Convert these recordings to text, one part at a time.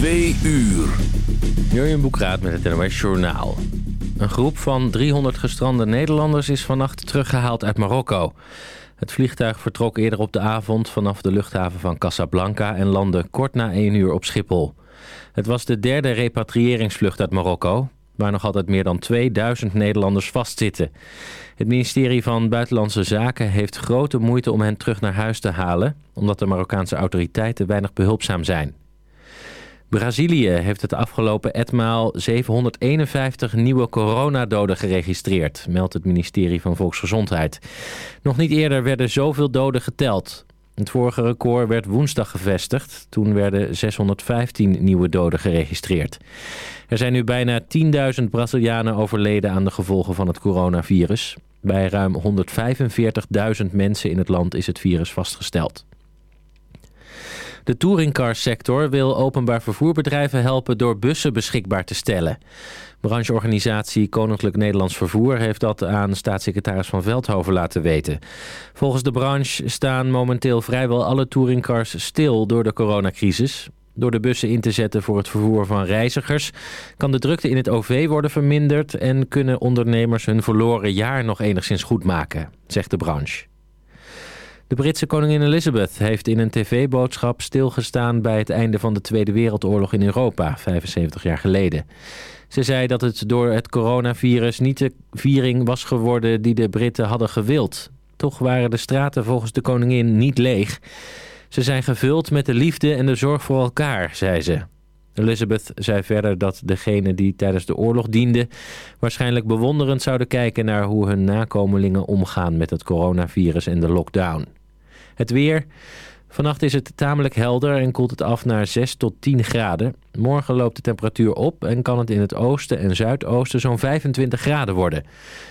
Twee uur. Jurjen Boekraat met het NOS Journaal. Een groep van 300 gestrande Nederlanders is vannacht teruggehaald uit Marokko. Het vliegtuig vertrok eerder op de avond vanaf de luchthaven van Casablanca... en landde kort na 1 uur op Schiphol. Het was de derde repatriëringsvlucht uit Marokko... waar nog altijd meer dan 2000 Nederlanders vastzitten. Het ministerie van Buitenlandse Zaken heeft grote moeite om hen terug naar huis te halen... omdat de Marokkaanse autoriteiten weinig behulpzaam zijn. Brazilië heeft het afgelopen etmaal 751 nieuwe coronadoden geregistreerd, meldt het ministerie van Volksgezondheid. Nog niet eerder werden zoveel doden geteld. Het vorige record werd woensdag gevestigd. Toen werden 615 nieuwe doden geregistreerd. Er zijn nu bijna 10.000 Brazilianen overleden aan de gevolgen van het coronavirus. Bij ruim 145.000 mensen in het land is het virus vastgesteld. De touringcarsector wil openbaar vervoerbedrijven helpen door bussen beschikbaar te stellen. Brancheorganisatie Koninklijk Nederlands Vervoer heeft dat aan staatssecretaris Van Veldhoven laten weten. Volgens de branche staan momenteel vrijwel alle touringcars stil door de coronacrisis. Door de bussen in te zetten voor het vervoer van reizigers kan de drukte in het OV worden verminderd en kunnen ondernemers hun verloren jaar nog enigszins goed maken, zegt de branche. De Britse koningin Elizabeth heeft in een tv-boodschap stilgestaan bij het einde van de Tweede Wereldoorlog in Europa, 75 jaar geleden. Ze zei dat het door het coronavirus niet de viering was geworden die de Britten hadden gewild. Toch waren de straten volgens de koningin niet leeg. Ze zijn gevuld met de liefde en de zorg voor elkaar, zei ze. Elizabeth zei verder dat degenen die tijdens de oorlog dienden... waarschijnlijk bewonderend zouden kijken naar hoe hun nakomelingen omgaan met het coronavirus en de lockdown. Het weer. Vannacht is het tamelijk helder en koelt het af naar 6 tot 10 graden. Morgen loopt de temperatuur op en kan het in het oosten en zuidoosten zo'n 25 graden worden.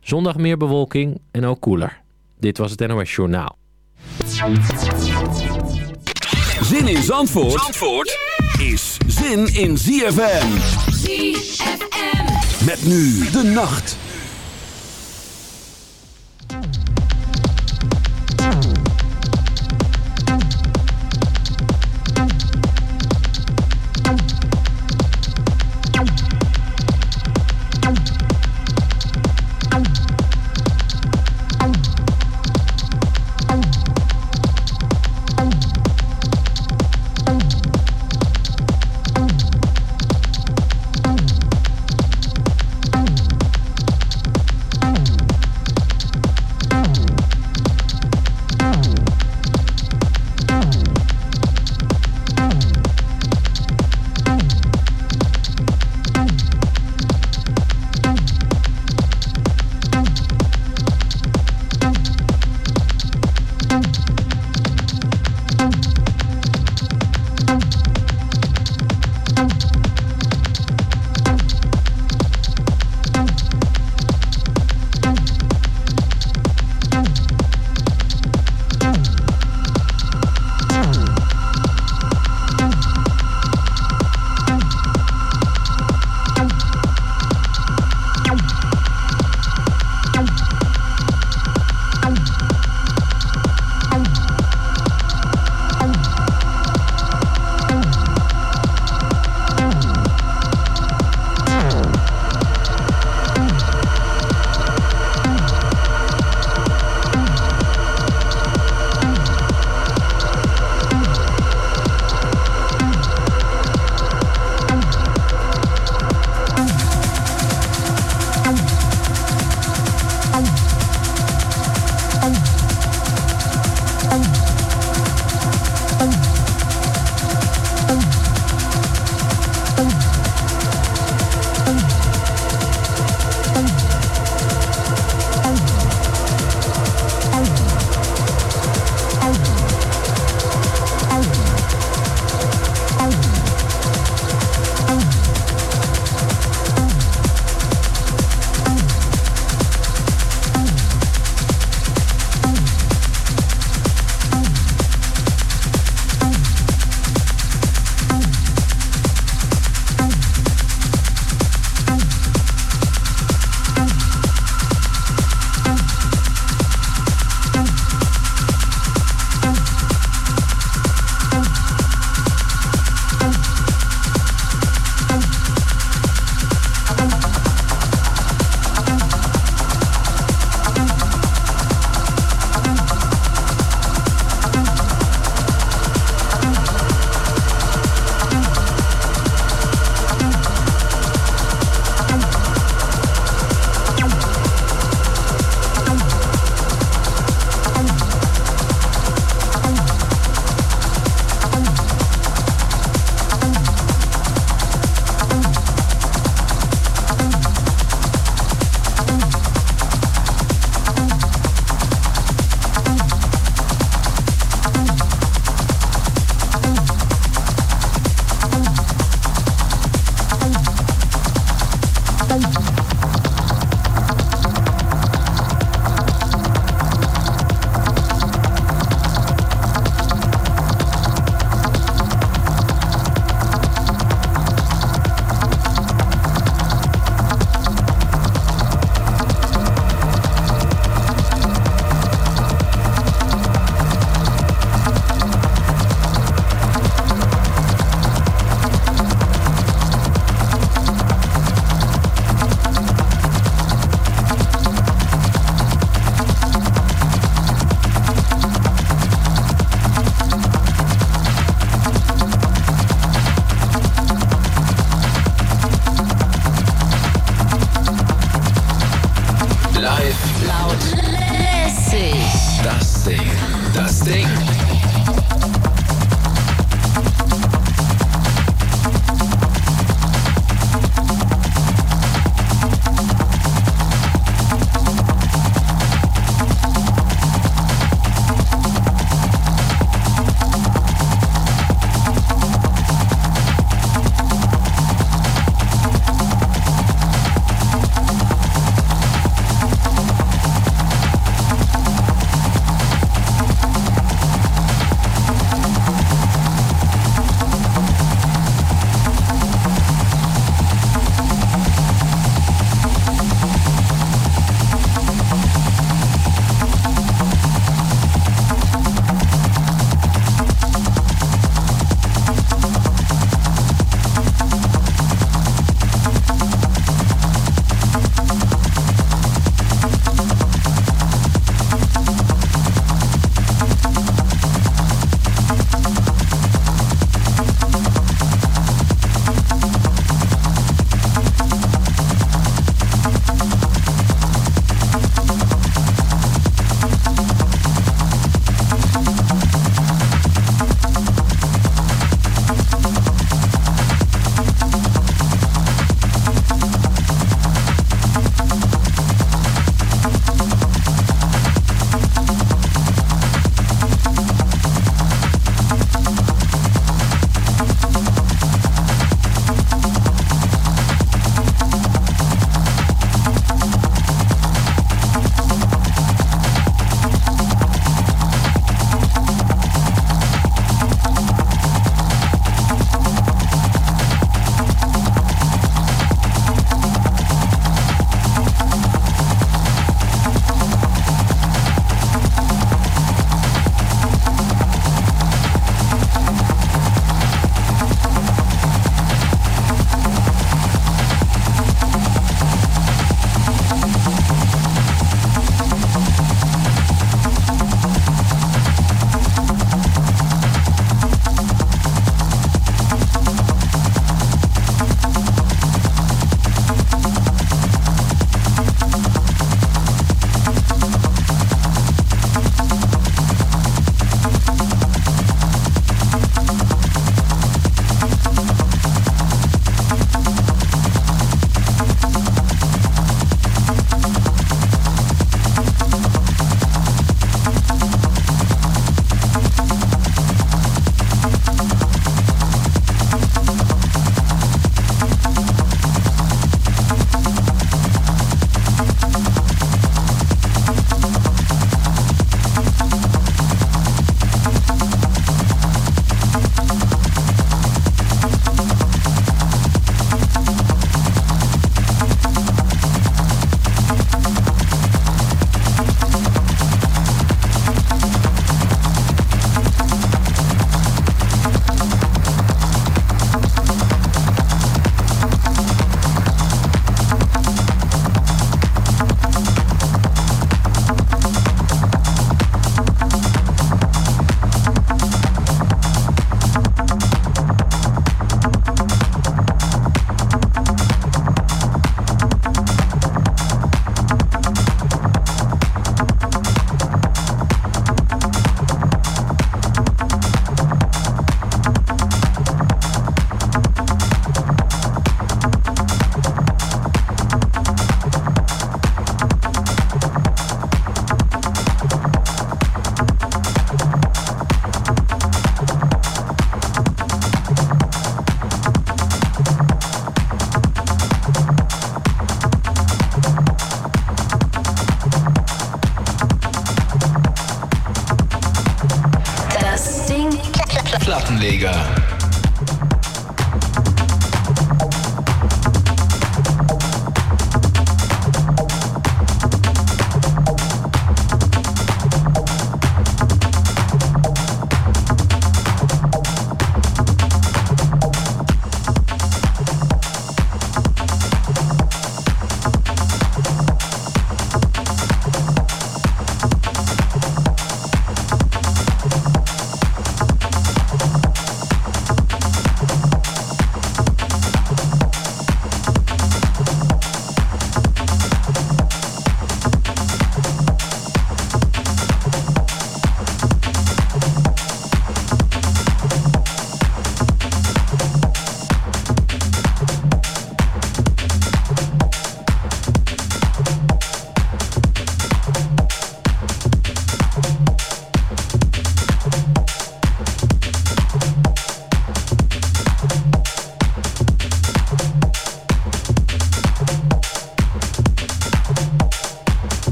Zondag meer bewolking en ook koeler. Dit was het NOS Journaal. Zin in Zandvoort, Zandvoort is zin in ZFM. ZFM. Met nu de nacht.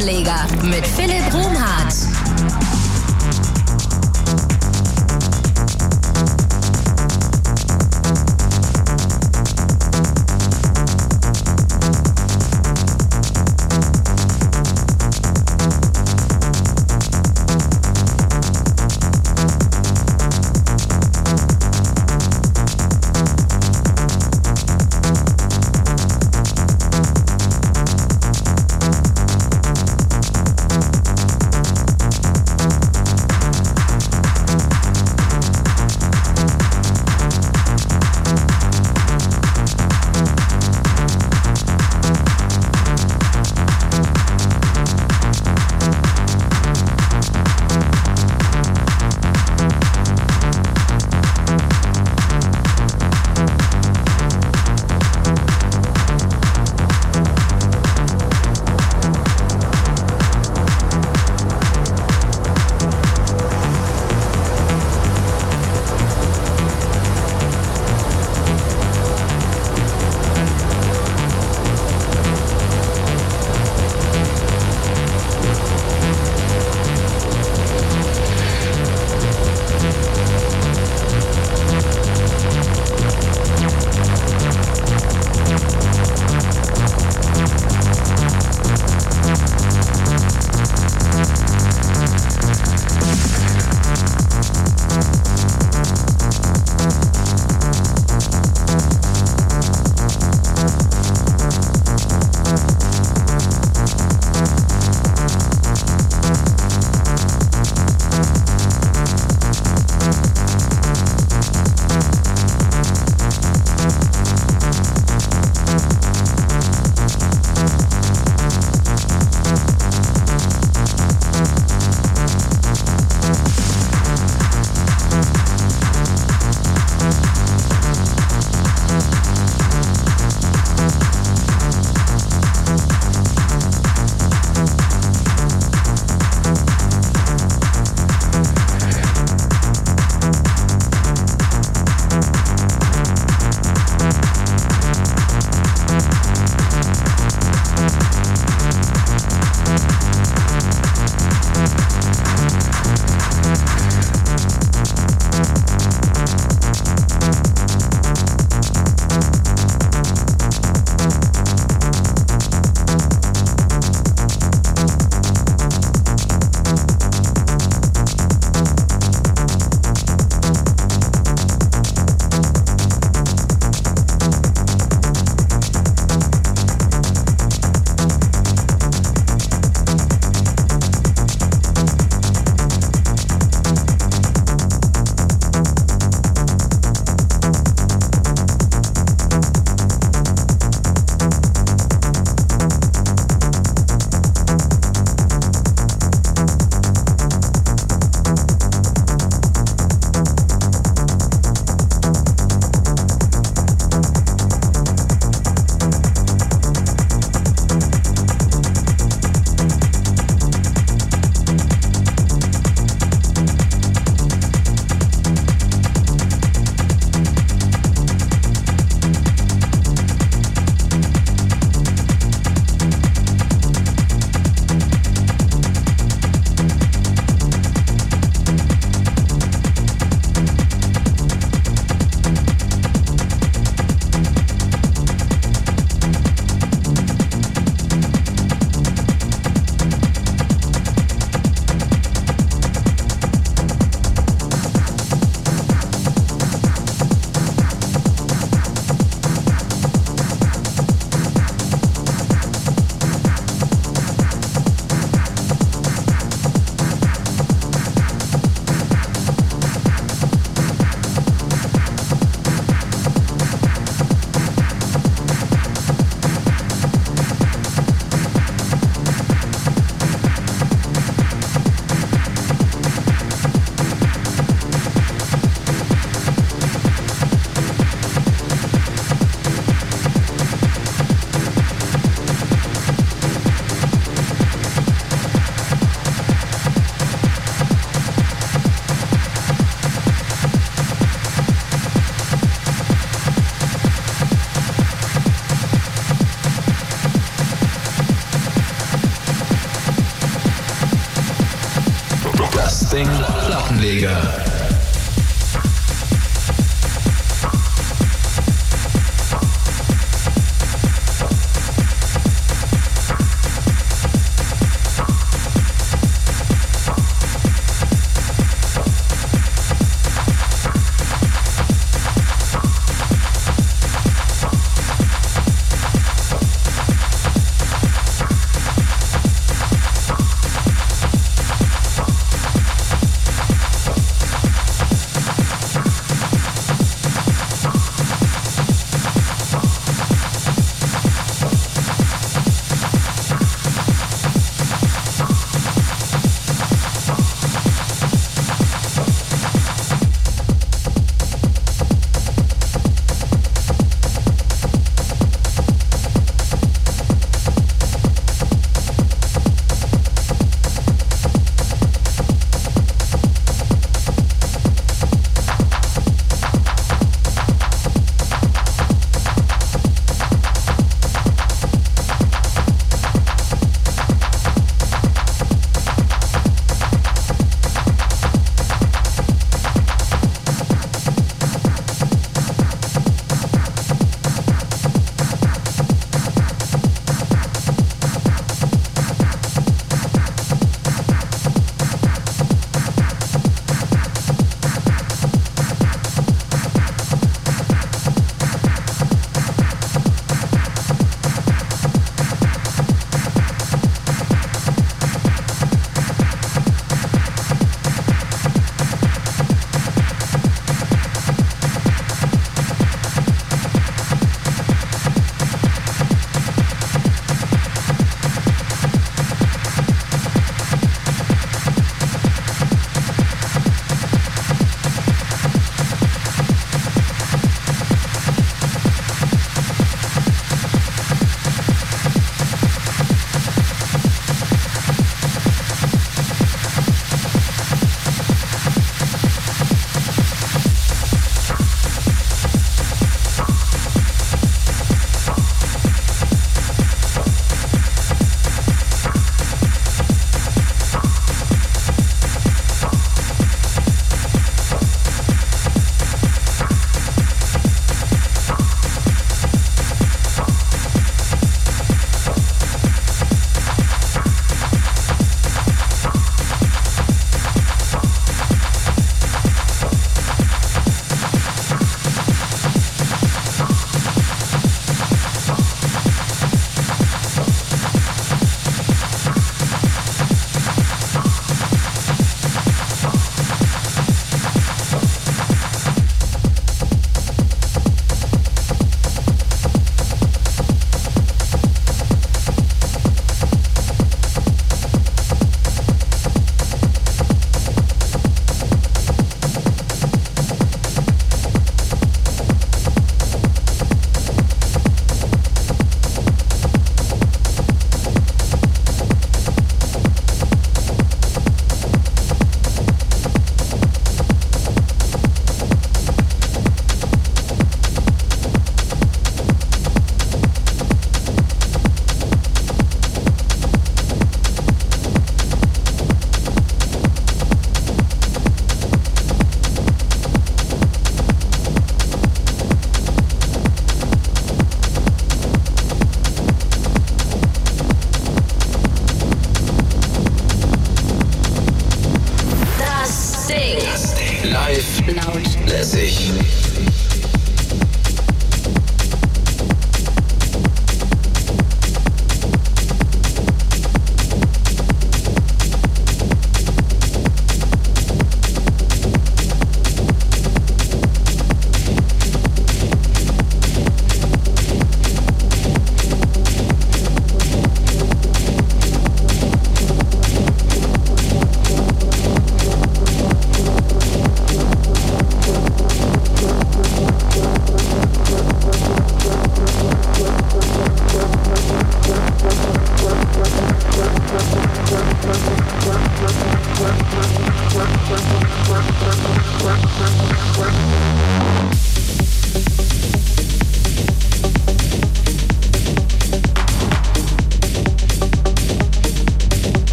Anleger mit Philipp Romhardt.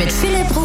met Philip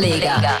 Mega.